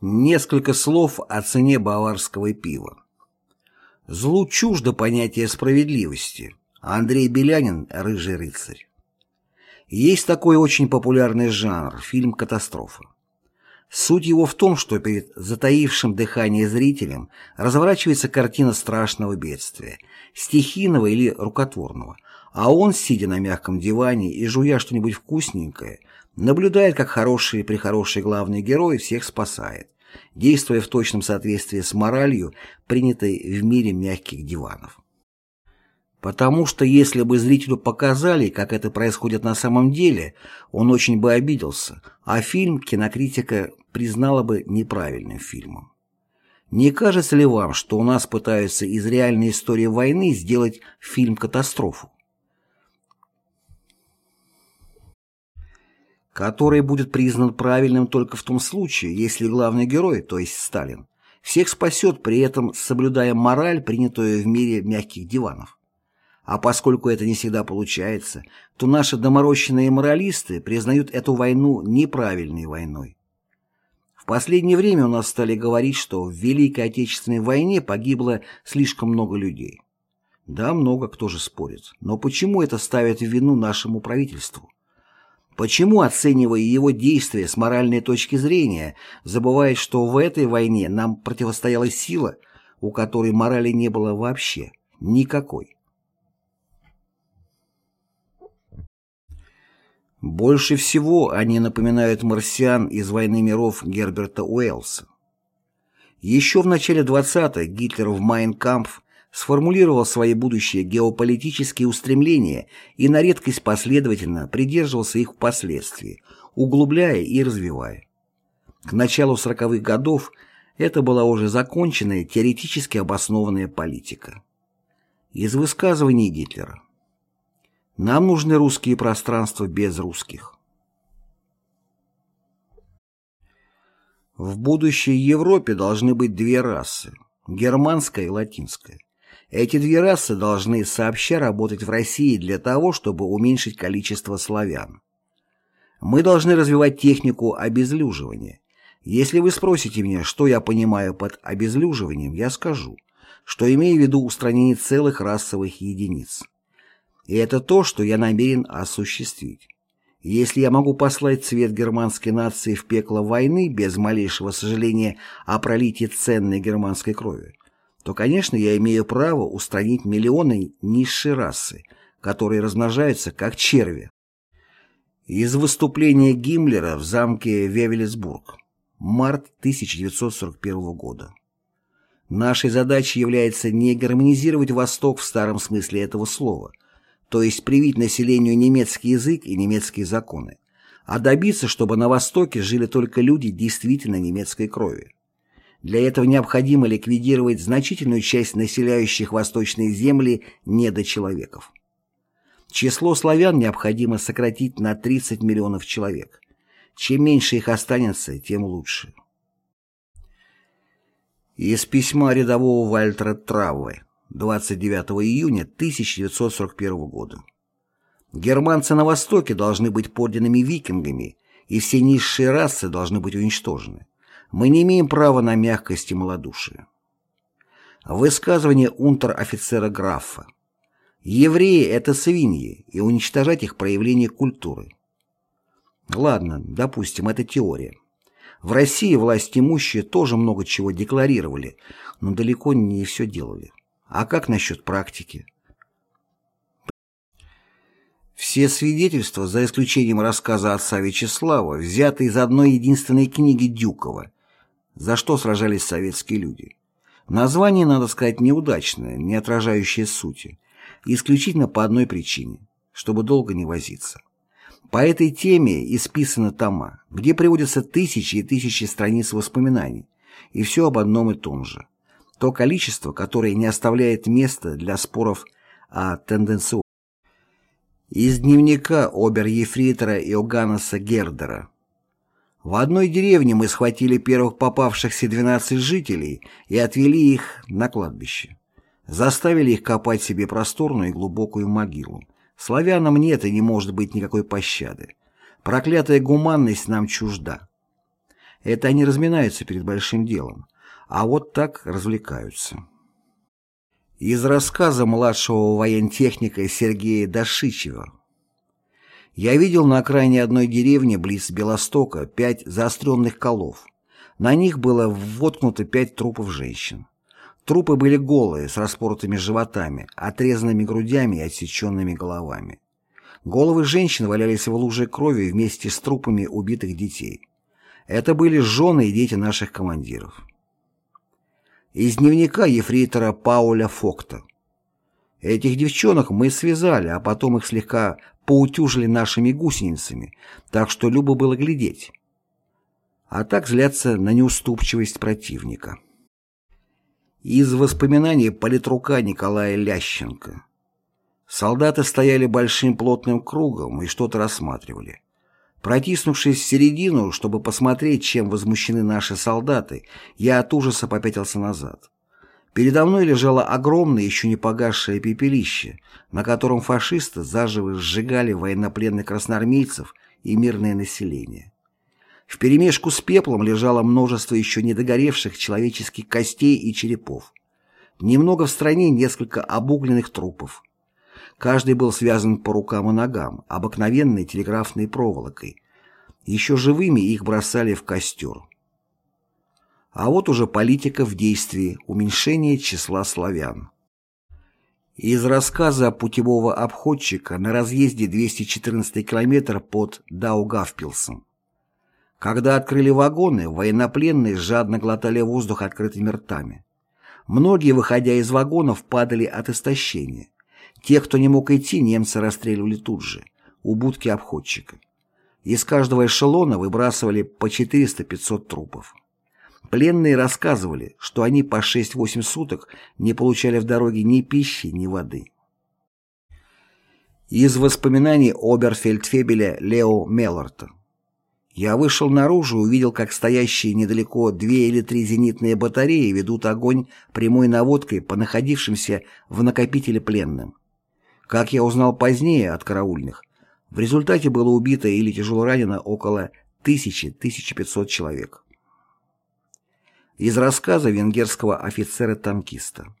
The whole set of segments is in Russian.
Несколько слов о цене баварского пива. Злу чуждо понятие справедливости. Андрей Белянин «Рыжий рыцарь». Есть такой очень популярный жанр – фильм «Катастрофа». Суть его в том, что перед затаившим дыхание зрителем разворачивается картина страшного бедствия, стихийного или рукотворного, а он, сидя на мягком диване и жуя что-нибудь вкусненькое, наблюдает, как хороший-прехороший главный герой всех спасает, действуя в точном соответствии с моралью, принятой в мире мягких диванов. Потому что если бы зрителю показали, как это происходит на самом деле, он очень бы обиделся, а фильм кинокритика признала бы неправильным фильмом. Не кажется ли вам, что у нас пытаются из реальной истории войны сделать фильм-катастрофу? Который будет признан правильным только в том случае, если главный герой, то есть Сталин, всех спасет, при этом соблюдая мораль, принятую в мире мягких диванов. А поскольку это не всегда получается, то наши доморощенные моралисты признают эту войну неправильной войной. В последнее время у нас стали говорить, что в Великой Отечественной войне погибло слишком много людей. Да, много, кто же спорит. Но почему это ставят в вину нашему правительству? Почему, оценивая его действия с моральной точки зрения, забывает, что в этой войне нам противостояла сила, у которой морали не было вообще, никакой? Больше всего они напоминают марсиан из «Войны миров» Герберта Уэллса. Еще в начале 20-х Гитлер в «Майнкампф» сформулировал свои будущие геополитические устремления и на редкость последовательно придерживался их впоследствии, углубляя и развивая. К началу 40-х годов это была уже законченная теоретически обоснованная политика. Из высказываний Гитлера. Нам нужны русские пространства без русских. В будущей Европе должны быть две расы – германская и латинская. Эти две расы должны сообща работать в России для того, чтобы уменьшить количество славян. Мы должны развивать технику обезлюживания. Если вы спросите меня, что я понимаю под обезлюживанием, я скажу, что имею в виду устранение целых расовых единиц. И это то, что я намерен осуществить. Если я могу послать цвет германской нации в пекло войны без малейшего сожаления о пролитии ценной германской крови, то, конечно, я имею право устранить миллионы низшей расы, которые размножаются как черви. Из выступления Гиммлера в замке Вевелесбург. Март 1941 года. Нашей задачей является не гармонизировать Восток в старом смысле этого слова, то есть привить населению немецкий язык и немецкие законы, а добиться, чтобы на Востоке жили только люди действительно немецкой крови. Для этого необходимо ликвидировать значительную часть населяющих восточные земли недочеловеков. Число славян необходимо сократить на 30 миллионов человек. Чем меньше их останется, тем лучше. Из письма рядового Вальтера Травве 29 июня 1941 года. Германцы на Востоке должны быть подданными викингами, и все низшие расы должны быть уничтожены. Мы не имеем права на мягкость и малодушие. Высказывание унтер-офицера Графа. Евреи – это свиньи, и уничтожать их проявление культуры. Ладно, допустим, это теория. В России власть имущие тоже много чего декларировали, но далеко не все делали. А как насчет практики? Все свидетельства, за исключением рассказа отца Вячеслава, взяты из одной единственной книги Дюкова за что сражались советские люди. Название, надо сказать, неудачное, не отражающее сути, исключительно по одной причине, чтобы долго не возиться. По этой теме исписаны тома, где приводятся тысячи и тысячи страниц воспоминаний, и все об одном и том же. То количество, которое не оставляет места для споров о тенденциозности. Из дневника обер-ефрейтора Иоганнеса Гердера в одной деревне мы схватили первых попавшихся 12 жителей и отвели их на кладбище. Заставили их копать себе просторную и глубокую могилу. Славянам нет и не может быть никакой пощады. Проклятая гуманность нам чужда. Это они разминаются перед большим делом, а вот так развлекаются. Из рассказа младшего воентехника Сергея Дашичева я видел на окраине одной деревни близ Белостока пять заостренных колов. На них было воткнуто пять трупов женщин. Трупы были голые, с распоротыми животами, отрезанными грудями и отсеченными головами. Головы женщин валялись в луже крови вместе с трупами убитых детей. Это были жены и дети наших командиров. Из дневника ефрейтора Пауля Фокта. Этих девчонок мы связали, а потом их слегка поутюжили нашими гусеницами, так что любо было глядеть. А так злятся на неуступчивость противника. Из воспоминаний политрука Николая Лященко. Солдаты стояли большим плотным кругом и что-то рассматривали. Протиснувшись в середину, чтобы посмотреть, чем возмущены наши солдаты, я от ужаса попятился назад. Передо мной лежало огромное, еще не погасшее пепелище, на котором фашисты заживо сжигали военнопленных красноармейцев и мирное население. Вперемешку с пеплом лежало множество еще не догоревших человеческих костей и черепов. Немного в стороне несколько обугленных трупов. Каждый был связан по рукам и ногам, обыкновенной телеграфной проволокой. Еще живыми их бросали в костер. А вот уже политика в действии, уменьшение числа славян. Из рассказа путевого обходчика на разъезде 214 километр под Даугавпилсом. Когда открыли вагоны, военнопленные жадно глотали воздух открытыми ртами. Многие, выходя из вагонов, падали от истощения. Тех, кто не мог идти, немцы расстреливали тут же, у будки обходчика. Из каждого эшелона выбрасывали по 400-500 трупов. Пленные рассказывали, что они по 6-8 суток не получали в дороге ни пищи, ни воды. Из воспоминаний оберфельдфебеля Лео Мелларта. Я вышел наружу и увидел, как стоящие недалеко две или три зенитные батареи ведут огонь прямой наводкой по находившимся в накопителе пленным. Как я узнал позднее от караульных, в результате было убито или тяжело ранено около 1000-1500 человек. Из рассказа венгерского офицера-танкиста.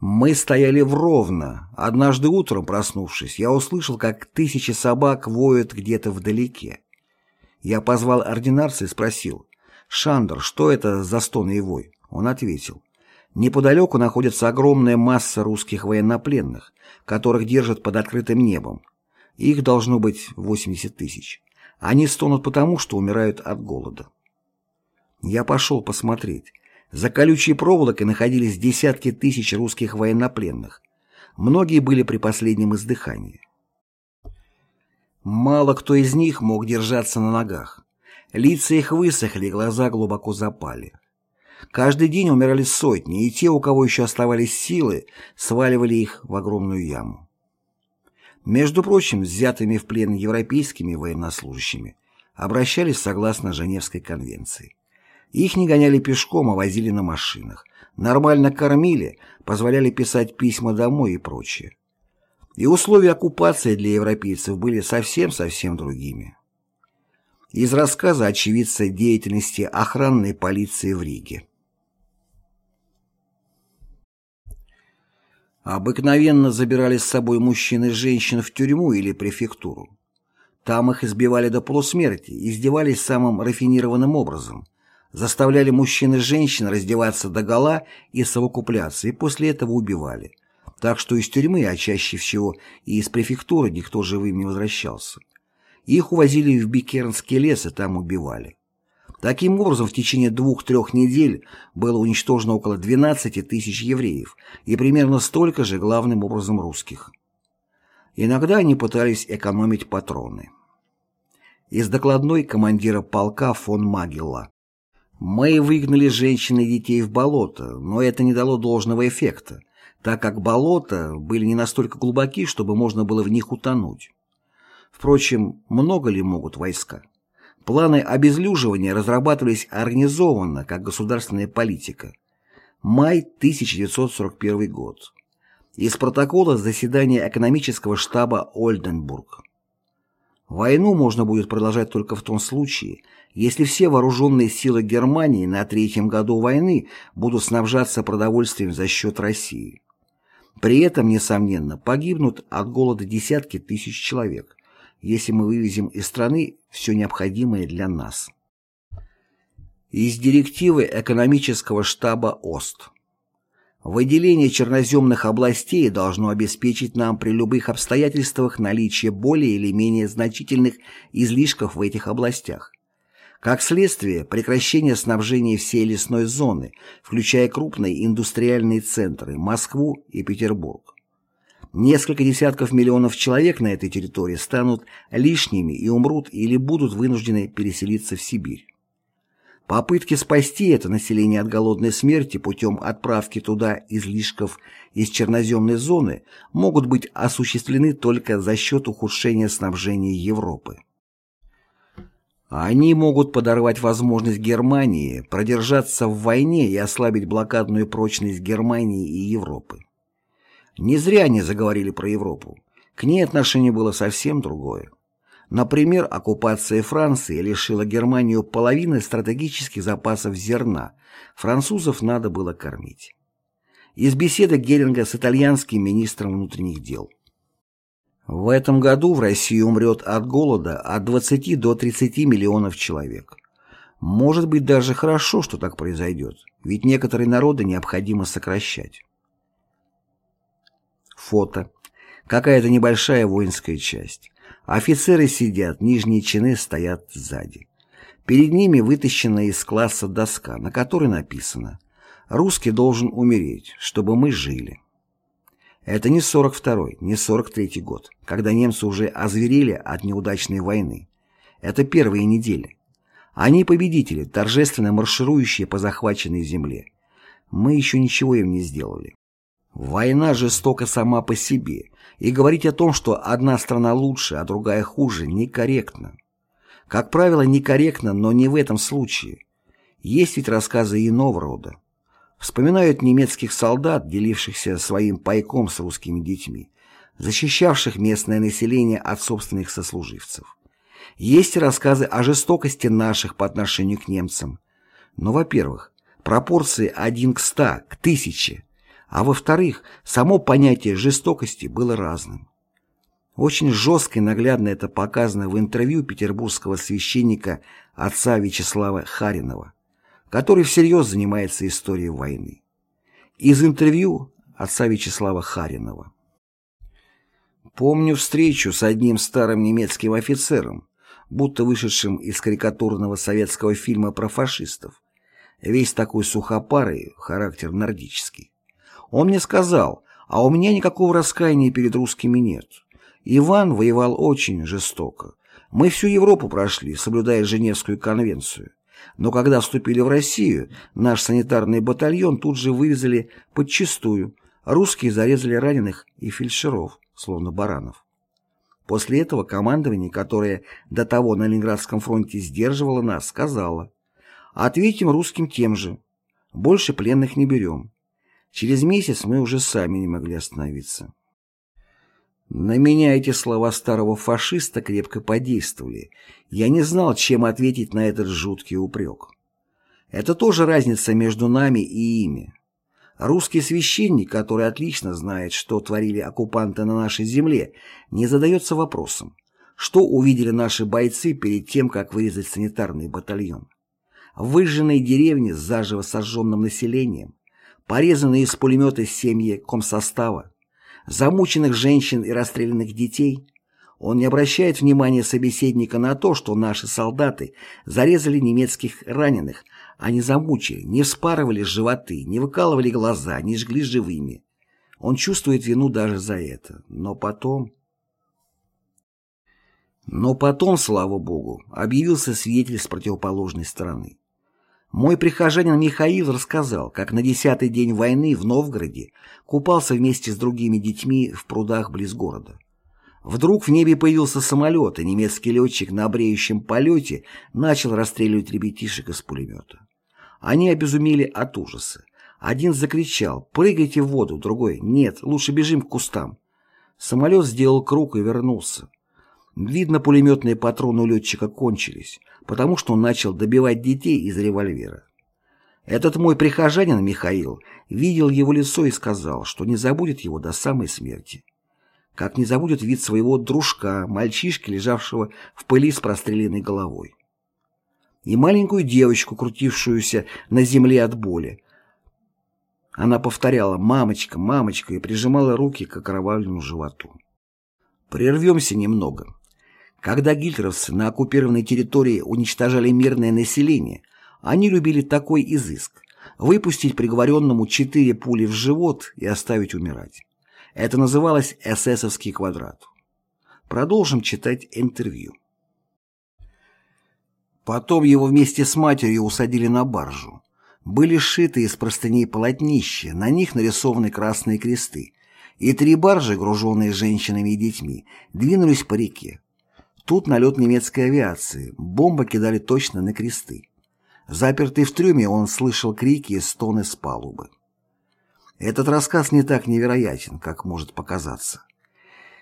Мы стояли в Ровно. Однажды утром, проснувшись, я услышал, как тысячи собак воют где-то вдалеке. Я позвал ординарца и спросил, «Шандр, что это за стон и вой?» Он ответил, «Неподалеку находится огромная масса русских военнопленных, которых держат под открытым небом. Их должно быть 80 тысяч. Они стонут потому, что умирают от голода. Я пошел посмотреть. За колючей проволокой находились десятки тысяч русских военнопленных. Многие были при последнем издыхании. Мало кто из них мог держаться на ногах. Лица их высохли, глаза глубоко запали. Каждый день умирали сотни, и те, у кого еще оставались силы, сваливали их в огромную яму. Между прочим, взятыми в плен европейскими военнослужащими обращались согласно Женевской конвенции. Их не гоняли пешком, а возили на машинах. Нормально кормили, позволяли писать письма домой и прочее. И условия оккупации для европейцев были совсем-совсем другими. Из рассказа очевидца деятельности охранной полиции в Риге. Обыкновенно забирали с собой мужчин и женщин в тюрьму или префектуру. Там их избивали до полусмерти, издевались самым рафинированным образом, заставляли мужчин и женщин раздеваться догола и совокупляться, и после этого убивали. Так что из тюрьмы, а чаще всего и из префектуры никто живым не возвращался. Их увозили в Бикернский лес и там убивали. Таким образом, в течение двух-трех недель было уничтожено около 12 тысяч евреев и примерно столько же главным образом русских. Иногда они пытались экономить патроны. Из докладной командира полка фон Магелла. Мы выгнали женщин и детей в болото, но это не дало должного эффекта, так как болота были не настолько глубоки, чтобы можно было в них утонуть. Впрочем, много ли могут войска? Планы обезлюживания разрабатывались организованно, как государственная политика. Май 1941 год. Из протокола заседания экономического штаба Ольденбург. Войну можно будет продолжать только в том случае, если все вооруженные силы Германии на третьем году войны будут снабжаться продовольствием за счет России. При этом, несомненно, погибнут от голода десятки тысяч человек, если мы вывезем из страны все необходимое для нас. Из директивы экономического штаба ОСТ. Выделение черноземных областей должно обеспечить нам при любых обстоятельствах наличие более или менее значительных излишков в этих областях. Как следствие, прекращение снабжения всей лесной зоны, включая крупные индустриальные центры Москву и Петербург. Несколько десятков миллионов человек на этой территории станут лишними и умрут или будут вынуждены переселиться в Сибирь. Попытки спасти это население от голодной смерти путем отправки туда излишков из черноземной зоны могут быть осуществлены только за счет ухудшения снабжения Европы. Они могут подорвать возможность Германии продержаться в войне и ослабить блокадную прочность Германии и Европы. Не зря они заговорили про Европу. К ней отношение было совсем другое. Например, оккупация Франции лишила Германию половины стратегических запасов зерна. Французов надо было кормить. Из беседы Геринга с итальянским министром внутренних дел. В этом году в России умрет от голода от 20 до 30 миллионов человек. Может быть даже хорошо, что так произойдет, ведь некоторые народы необходимо сокращать. Фото. Какая-то небольшая воинская часть. Офицеры сидят, нижние чины стоят сзади. Перед ними вытащена из класса доска, на которой написано «Русский должен умереть, чтобы мы жили». Это не 42-й, не 43-й год, когда немцы уже озверели от неудачной войны. Это первые недели. Они победители, торжественно марширующие по захваченной земле. Мы еще ничего им не сделали. Война жестока сама по себе, и говорить о том, что одна страна лучше, а другая хуже, некорректно. Как правило, некорректно, но не в этом случае. Есть ведь рассказы иного рода. Вспоминают немецких солдат, делившихся своим пайком с русскими детьми, защищавших местное население от собственных сослуживцев. Есть рассказы о жестокости наших по отношению к немцам. Но, во-первых, пропорции 1 к 100, к 1000, а во-вторых, само понятие жестокости было разным. Очень жестко и наглядно это показано в интервью петербургского священника отца Вячеслава Харинова который всерьез занимается историей войны. Из интервью отца Вячеслава Харинова. Помню встречу с одним старым немецким офицером, будто вышедшим из карикатурного советского фильма про фашистов. Весь такой сухопарый, характер нордический. Он мне сказал, а у меня никакого раскаяния перед русскими нет. Иван воевал очень жестоко. Мы всю Европу прошли, соблюдая Женевскую конвенцию. Но когда вступили в Россию, наш санитарный батальон тут же вывезли подчистую. Русские зарезали раненых и фельдшеров, словно баранов. После этого командование, которое до того на Ленинградском фронте сдерживало нас, сказало «Ответим русским тем же. Больше пленных не берем». Через месяц мы уже сами не могли остановиться. На меня эти слова старого фашиста крепко подействовали. Я не знал, чем ответить на этот жуткий упрек. Это тоже разница между нами и ими. Русский священник, который отлично знает, что творили оккупанты на нашей земле, не задается вопросом, что увидели наши бойцы перед тем, как вырезать санитарный батальон. Выжженные деревни с заживо сожженным населением, порезанные из пулемета семьи комсостава, замученных женщин и расстрелянных детей, он не обращает внимания собеседника на то, что наши солдаты зарезали немецких раненых, а не замучили, не вспарывали животы, не выкалывали глаза, не жгли живыми. Он чувствует вину даже за это. Но потом... Но потом, слава богу, объявился свидетель с противоположной стороны. Мой прихожанин Михаил рассказал, как на десятый день войны в Новгороде купался вместе с другими детьми в прудах близ города. Вдруг в небе появился самолет, и немецкий летчик на бреющем полете начал расстреливать ребятишек из пулемета. Они обезумели от ужаса. Один закричал «Прыгайте в воду!», другой «Нет, лучше бежим к кустам». Самолет сделал круг и вернулся. Видно, пулеметные патроны у летчика кончились, потому что он начал добивать детей из револьвера. Этот мой прихожанин Михаил видел его лицо и сказал, что не забудет его до самой смерти. Как не забудет вид своего дружка, мальчишки, лежавшего в пыли с простреленной головой. И маленькую девочку, крутившуюся на земле от боли. Она повторяла «мамочка, мамочка» и прижимала руки к окровавленному животу. Прервемся немного. Когда гитлеровцы на оккупированной территории уничтожали мирное население, они любили такой изыск – выпустить приговоренному четыре пули в живот и оставить умирать. Это называлось «эсэсовский квадрат». Продолжим читать интервью. Потом его вместе с матерью усадили на баржу. Были сшиты из простыней полотнища, на них нарисованы красные кресты, и три баржи, груженные женщинами и детьми, двинулись по реке. Тут налет немецкой авиации, бомбы кидали точно на кресты. Запертый в трюме, он слышал крики и стоны с палубы. Этот рассказ не так невероятен, как может показаться.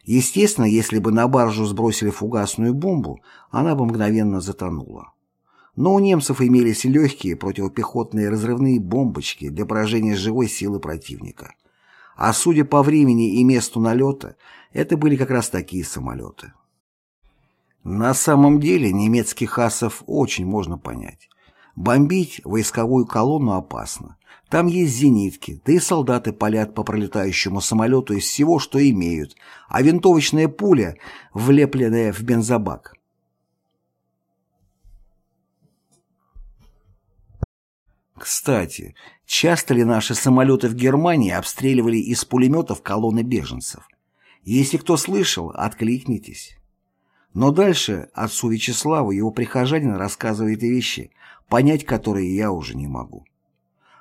Естественно, если бы на баржу сбросили фугасную бомбу, она бы мгновенно затонула. Но у немцев имелись легкие противопехотные разрывные бомбочки для поражения живой силы противника. А судя по времени и месту налета, это были как раз такие самолеты. На самом деле немецких асов очень можно понять. Бомбить войсковую колонну опасно. Там есть зенитки, да и солдаты палят по пролетающему самолету из всего, что имеют, а винтовочная пуля, влепленная в бензобак. Кстати, часто ли наши самолеты в Германии обстреливали из пулеметов колонны беженцев? Если кто слышал, откликнитесь. Но дальше отцу Вячеславу его прихожанин рассказывает вещи, понять которые я уже не могу.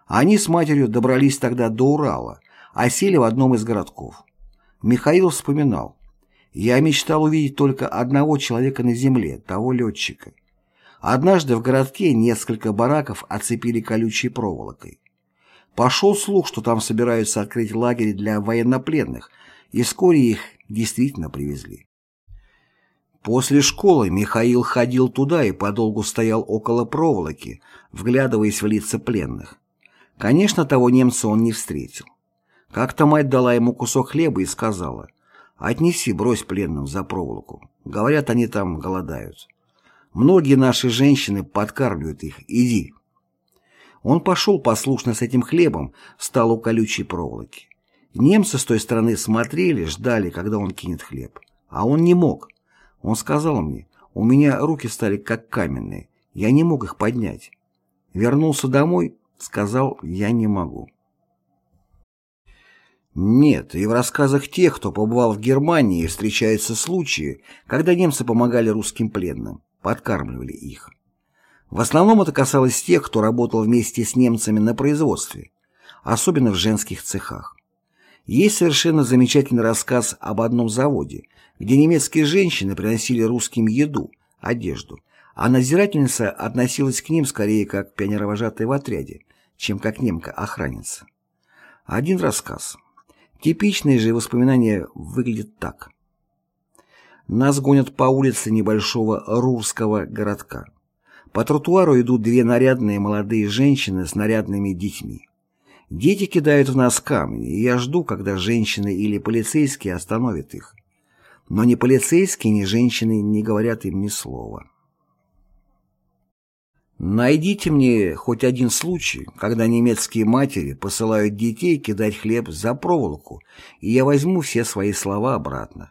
Они с матерью добрались тогда до Урала, а сели в одном из городков. Михаил вспоминал. «Я мечтал увидеть только одного человека на земле, того летчика. Однажды в городке несколько бараков оцепили колючей проволокой. Пошел слух, что там собираются открыть лагерь для военнопленных, и вскоре их действительно привезли. После школы Михаил ходил туда и подолгу стоял около проволоки, вглядываясь в лица пленных. Конечно, того немца он не встретил. Как-то мать дала ему кусок хлеба и сказала, «Отнеси, брось пленным за проволоку. Говорят, они там голодают. Многие наши женщины подкармливают их. Иди». Он пошел послушно с этим хлебом, встал у колючей проволоки. Немцы с той стороны смотрели, ждали, когда он кинет хлеб. А он не мог. Он сказал мне, у меня руки стали как каменные, я не мог их поднять. Вернулся домой, сказал, я не могу. Нет, и в рассказах тех, кто побывал в Германии, встречаются случаи, когда немцы помогали русским пленным, подкармливали их. В основном это касалось тех, кто работал вместе с немцами на производстве, особенно в женских цехах. Есть совершенно замечательный рассказ об одном заводе, где немецкие женщины приносили русским еду, одежду, а надзирательница относилась к ним скорее как пионеровожатая в отряде, чем как немка-охранница. Один рассказ. Типичные же воспоминания выглядят так. Нас гонят по улице небольшого рурского городка. По тротуару идут две нарядные молодые женщины с нарядными детьми. Дети кидают в нас камни, и я жду, когда женщины или полицейские остановят их. Но ни полицейские, ни женщины не говорят им ни слова. Найдите мне хоть один случай, когда немецкие матери посылают детей кидать хлеб за проволоку, и я возьму все свои слова обратно.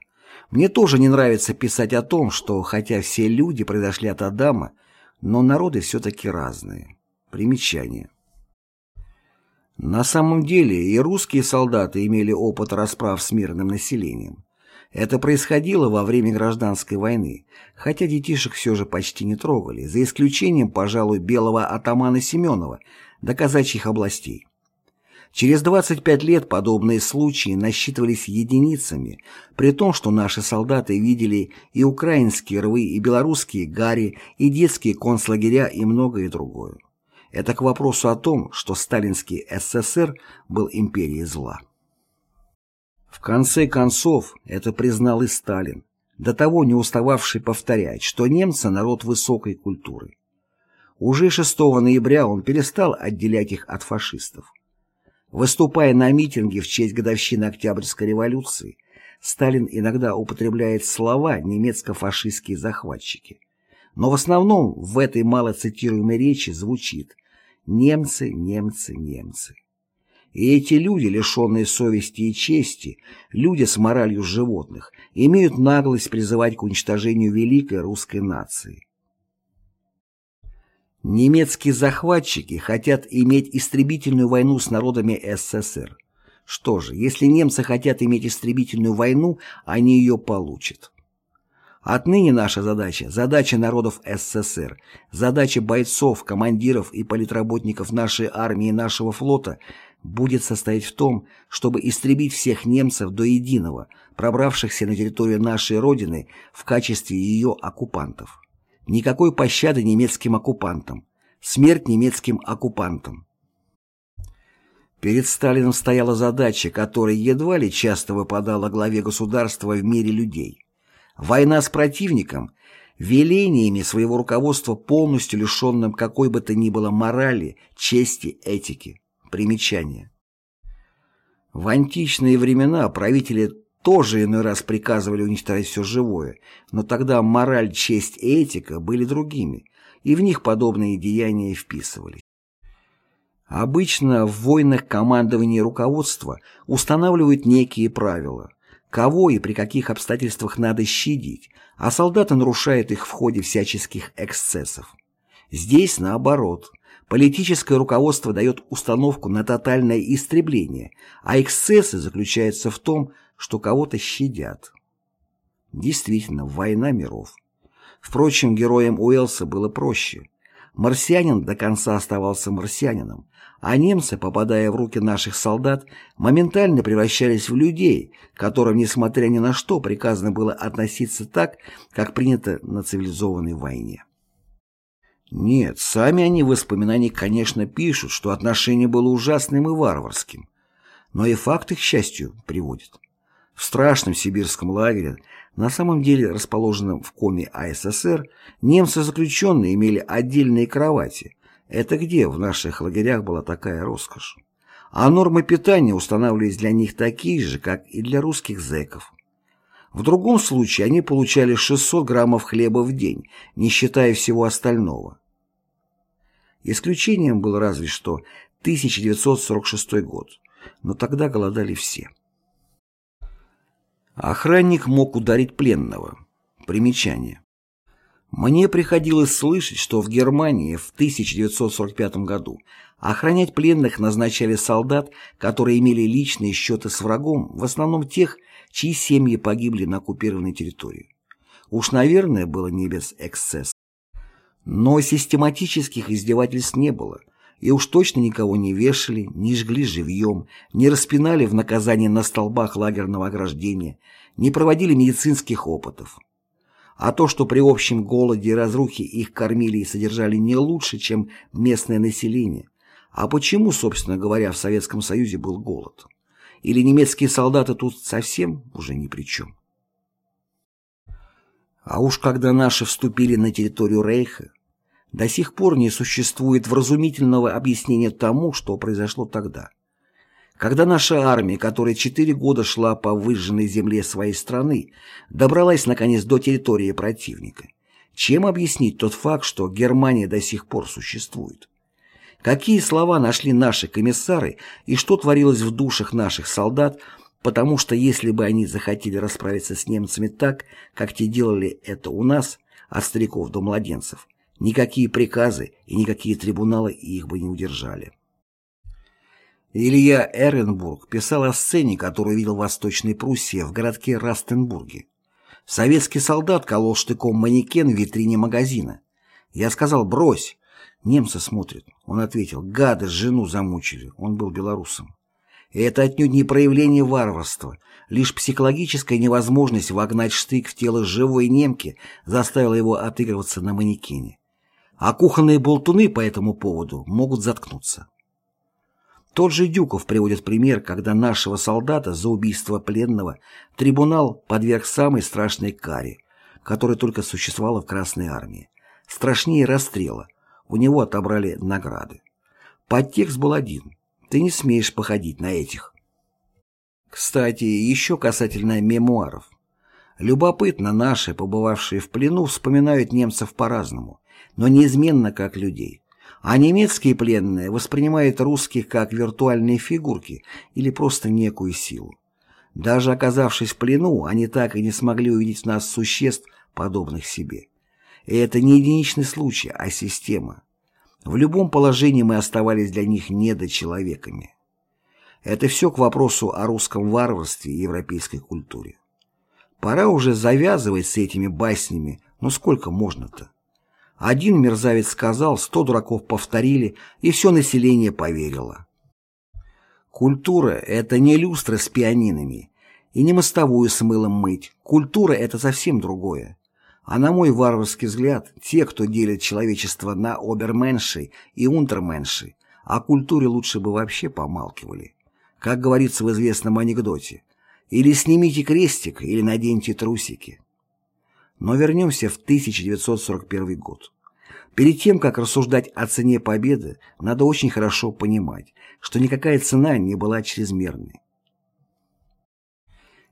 Мне тоже не нравится писать о том, что хотя все люди произошли от Адама, но народы все-таки разные. Примечание. На самом деле и русские солдаты имели опыт расправ с мирным населением. Это происходило во время гражданской войны, хотя детишек все же почти не трогали, за исключением, пожалуй, белого атамана Семенова до казачьих областей. Через 25 лет подобные случаи насчитывались единицами, при том, что наши солдаты видели и украинские рвы, и белорусские гари, и детские концлагеря, и многое другое. Это к вопросу о том, что сталинский СССР был империей зла. В конце концов, это признал и Сталин, до того не устававший повторять, что немцы – народ высокой культуры. Уже 6 ноября он перестал отделять их от фашистов. Выступая на митинге в честь годовщины Октябрьской революции, Сталин иногда употребляет слова «немецко-фашистские захватчики». Но в основном в этой малоцитируемой речи звучит «немцы, немцы, немцы». И эти люди, лишенные совести и чести, люди с моралью животных, имеют наглость призывать к уничтожению великой русской нации. Немецкие захватчики хотят иметь истребительную войну с народами СССР. Что же, если немцы хотят иметь истребительную войну, они ее получат. Отныне наша задача, задача народов СССР, задача бойцов, командиров и политработников нашей армии и нашего флота будет состоять в том, чтобы истребить всех немцев до единого, пробравшихся на территорию нашей Родины в качестве ее оккупантов. Никакой пощады немецким оккупантам. Смерть немецким оккупантам. Перед Сталином стояла задача, которая едва ли часто выпадала главе государства в мире людей. Война с противником, велениями своего руководства полностью лишенным какой бы то ни было морали, чести, этики. Примечание. В античные времена правители тоже иной раз приказывали уничтожать все живое, но тогда мораль, честь и этика были другими, и в них подобные деяния вписывались. Обычно в войнах командование и руководство устанавливают некие правила, кого и при каких обстоятельствах надо щадить, а солдаты нарушают их в ходе всяческих эксцессов. Здесь наоборот. Политическое руководство дает установку на тотальное истребление, а эксцессы заключаются в том, что кого-то щадят. Действительно, война миров. Впрочем, героям Уэллса было проще. Марсианин до конца оставался марсианином, а немцы, попадая в руки наших солдат, моментально превращались в людей, которым, несмотря ни на что, приказано было относиться так, как принято на цивилизованной войне. Нет, сами они в воспоминаниях, конечно, пишут, что отношение было ужасным и варварским, но и факты, к счастью, приводят. В страшном сибирском лагере, на самом деле расположенном в коме АССР, немцы-заключенные имели отдельные кровати. Это где в наших лагерях была такая роскошь? А нормы питания устанавливались для них такие же, как и для русских зэков. В другом случае они получали 600 граммов хлеба в день, не считая всего остального. Исключением был разве что 1946 год, но тогда голодали все. Охранник мог ударить пленного. Примечание. Мне приходилось слышать, что в Германии в 1945 году охранять пленных назначали солдат, которые имели личные счеты с врагом, в основном тех, чьи семьи погибли на оккупированной территории. Уж, наверное, было не без эксцесса. Но систематических издевательств не было – и уж точно никого не вешали, не жгли живьем, не распинали в наказание на столбах лагерного ограждения, не проводили медицинских опытов. А то, что при общем голоде и разрухе их кормили и содержали не лучше, чем местное население. А почему, собственно говоря, в Советском Союзе был голод? Или немецкие солдаты тут совсем уже ни при чем? А уж когда наши вступили на территорию Рейха, до сих пор не существует вразумительного объяснения тому, что произошло тогда. Когда наша армия, которая четыре года шла по выжженной земле своей страны, добралась наконец до территории противника, чем объяснить тот факт, что Германия до сих пор существует? Какие слова нашли наши комиссары и что творилось в душах наших солдат, потому что если бы они захотели расправиться с немцами так, как те делали это у нас, от стариков до младенцев, Никакие приказы и никакие трибуналы их бы не удержали. Илья Эренбург писал о сцене, которую видел в Восточной Пруссии в городке Растенбурге. Советский солдат колол штыком манекен в витрине магазина. Я сказал «брось». Немцы смотрят. Он ответил «гады, жену замучили». Он был белорусом. И это отнюдь не проявление варварства. Лишь психологическая невозможность вогнать штык в тело живой немки заставила его отыгрываться на манекене а кухонные болтуны по этому поводу могут заткнуться. Тот же Дюков приводит пример, когда нашего солдата за убийство пленного трибунал подверг самой страшной каре, которая только существовала в Красной армии. Страшнее расстрела. У него отобрали награды. Подтекст был один. Ты не смеешь походить на этих. Кстати, еще касательно мемуаров. Любопытно, наши, побывавшие в плену, вспоминают немцев по-разному, но неизменно как людей. А немецкие пленные воспринимают русских как виртуальные фигурки или просто некую силу. Даже оказавшись в плену, они так и не смогли увидеть в нас существ, подобных себе. И это не единичный случай, а система. В любом положении мы оставались для них недочеловеками. Это все к вопросу о русском варварстве и европейской культуре. Пора уже завязывать с этими баснями, но сколько можно-то? Один мерзавец сказал, сто дураков повторили, и все население поверило. Культура — это не люстра с пианинами, и не мостовую с мылом мыть. Культура — это совсем другое. А на мой варварский взгляд, те, кто делит человечество на оберменши и унтерменши, о культуре лучше бы вообще помалкивали. Как говорится в известном анекдоте, или снимите крестик, или наденьте трусики. Но вернемся в 1941 год. Перед тем, как рассуждать о цене победы, надо очень хорошо понимать, что никакая цена не была чрезмерной.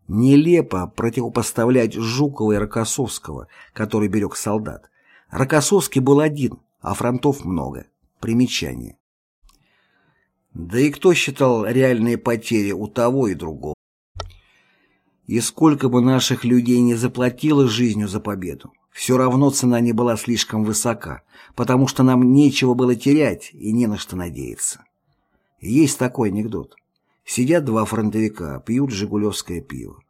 Нелепо противопоставлять Жукова и Рокоссовского, который берег солдат. Рокоссовский был один, а фронтов много. Примечание. Да и кто считал реальные потери у того и другого? И сколько бы наших людей не заплатило жизнью за победу, все равно цена не была слишком высока, потому что нам нечего было терять и не на что надеяться. Есть такой анекдот. Сидят два фронтовика, пьют жигулевское пиво.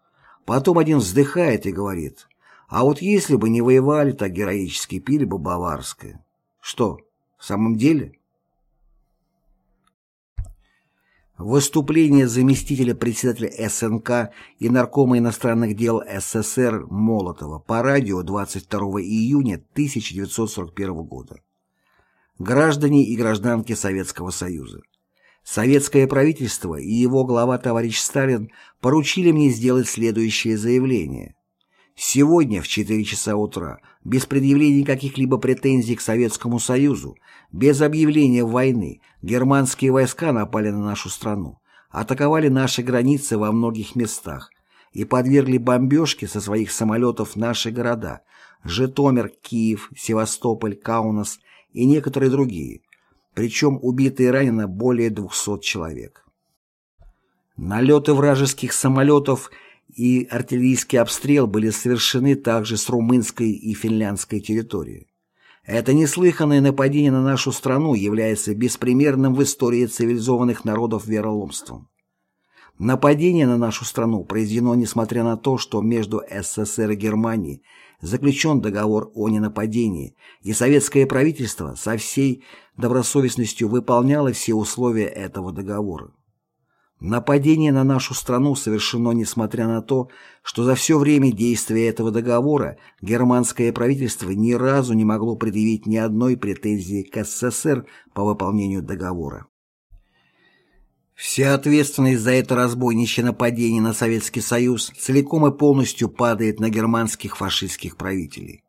Потом один вздыхает и говорит, а вот если бы не воевали, так героически пили бы баварское. Что, в самом деле? Выступление заместителя председателя СНК и наркома иностранных дел СССР Молотова по радио 22 июня 1941 года. Граждане и гражданки Советского Союза. Советское правительство и его глава товарищ Сталин поручили мне сделать следующее заявление. Сегодня в 4 часа утра, без предъявления каких-либо претензий к Советскому Союзу, без объявления войны, германские войска напали на нашу страну, атаковали наши границы во многих местах и подвергли бомбежке со своих самолетов наши города – Житомир, Киев, Севастополь, Каунас и некоторые другие, причем убито и ранено более 200 человек. Налеты вражеских самолетов – и артиллерийский обстрел были совершены также с румынской и финляндской территории. Это неслыханное нападение на нашу страну является беспримерным в истории цивилизованных народов вероломством. Нападение на нашу страну произведено несмотря на то, что между СССР и Германией заключен договор о ненападении, и советское правительство со всей добросовестностью выполняло все условия этого договора. Нападение на нашу страну совершено несмотря на то, что за все время действия этого договора германское правительство ни разу не могло предъявить ни одной претензии к СССР по выполнению договора. Вся ответственность за это разбойничье нападение на Советский Союз целиком и полностью падает на германских фашистских правителей.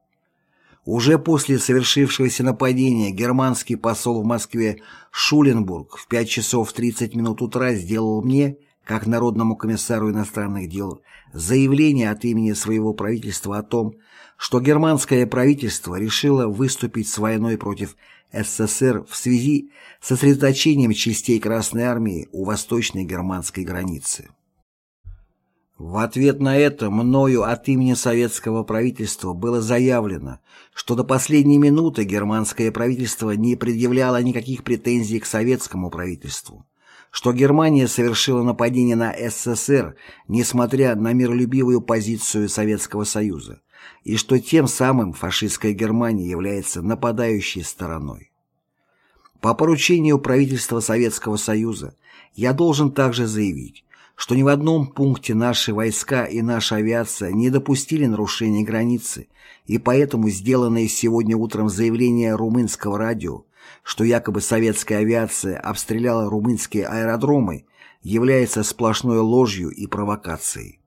Уже после совершившегося нападения германский посол в Москве Шуленбург в 5 часов 30 минут утра сделал мне, как Народному комиссару иностранных дел, заявление от имени своего правительства о том, что германское правительство решило выступить с войной против СССР в связи с сосредоточением частей Красной Армии у восточной германской границы. В ответ на это мною от имени советского правительства было заявлено, что до последней минуты германское правительство не предъявляло никаких претензий к советскому правительству, что Германия совершила нападение на СССР, несмотря на миролюбивую позицию Советского Союза, и что тем самым фашистская Германия является нападающей стороной. По поручению правительства Советского Союза я должен также заявить, что ни в одном пункте наши войска и наша авиация не допустили нарушения границы, и поэтому сделанное сегодня утром заявление румынского радио, что якобы советская авиация обстреляла румынские аэродромы, является сплошной ложью и провокацией.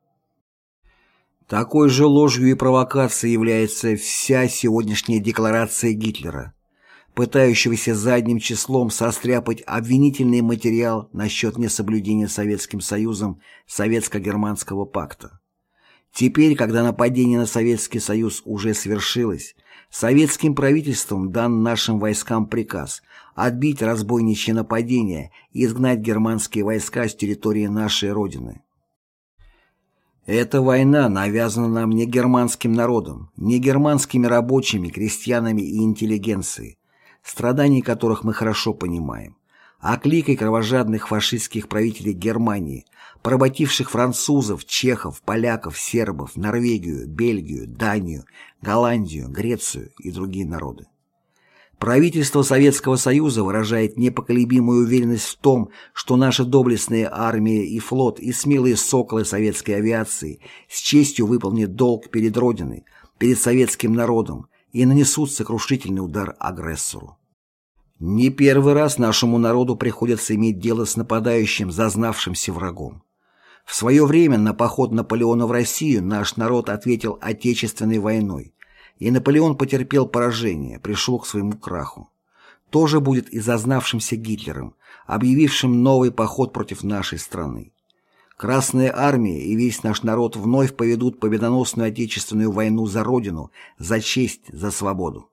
Такой же ложью и провокацией является вся сегодняшняя декларация Гитлера – пытающегося задним числом состряпать обвинительный материал насчет несоблюдения Советским Союзом Советско-Германского пакта. Теперь, когда нападение на Советский Союз уже свершилось, советским правительством дан нашим войскам приказ отбить разбойничье нападение и изгнать германские войска с территории нашей Родины. Эта война навязана нам не германским народом, не германскими рабочими, крестьянами и интеллигенцией, страданий которых мы хорошо понимаем, а кликой кровожадных фашистских правителей Германии, поработивших французов, чехов, поляков, сербов, Норвегию, Бельгию, Данию, Голландию, Грецию и другие народы. Правительство Советского Союза выражает непоколебимую уверенность в том, что наша доблестная армия и флот и смелые соколы советской авиации с честью выполнят долг перед Родиной, перед советским народом, и нанесут сокрушительный удар агрессору. Не первый раз нашему народу приходится иметь дело с нападающим, зазнавшимся врагом. В свое время на поход Наполеона в Россию наш народ ответил Отечественной войной, и Наполеон потерпел поражение, пришел к своему краху. То же будет и зазнавшимся Гитлером, объявившим новый поход против нашей страны. Красная армия и весь наш народ вновь поведут победоносную Отечественную войну за Родину, за честь, за свободу.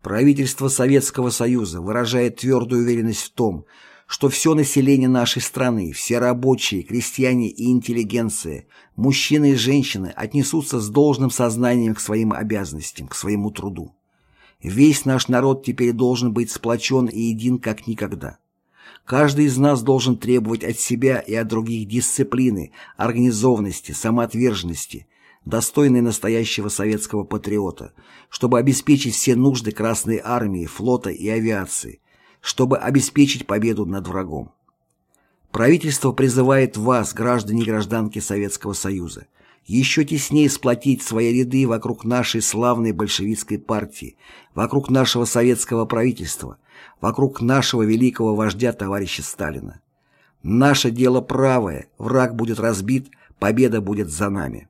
Правительство Советского Союза выражает твердую уверенность в том, что все население нашей страны, все рабочие, крестьяне и интеллигенция, мужчины и женщины отнесутся с должным сознанием к своим обязанностям, к своему труду. Весь наш народ теперь должен быть сплочен и един как никогда. Каждый из нас должен требовать от себя и от других дисциплины, организованности, самоотверженности, достойной настоящего советского патриота, чтобы обеспечить все нужды Красной Армии, флота и авиации, чтобы обеспечить победу над врагом. Правительство призывает вас, граждане и гражданки Советского Союза, еще теснее сплотить свои ряды вокруг нашей славной большевистской партии, вокруг нашего советского правительства – вокруг нашего великого вождя товарища Сталина. Наше дело правое, враг будет разбит, победа будет за нами.